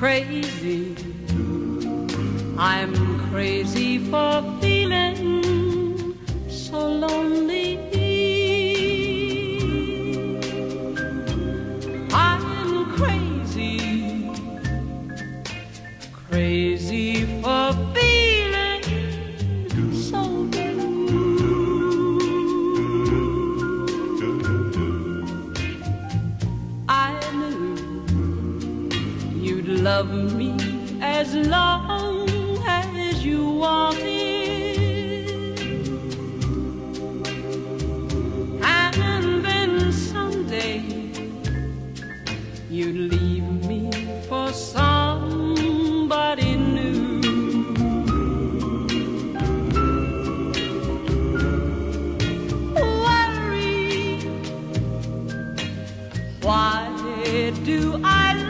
crazy. I'm crazy for feeling so lonely. I'm crazy, crazy love me as long as you wanted. And then someday you'd leave me for somebody new. Worry, why do I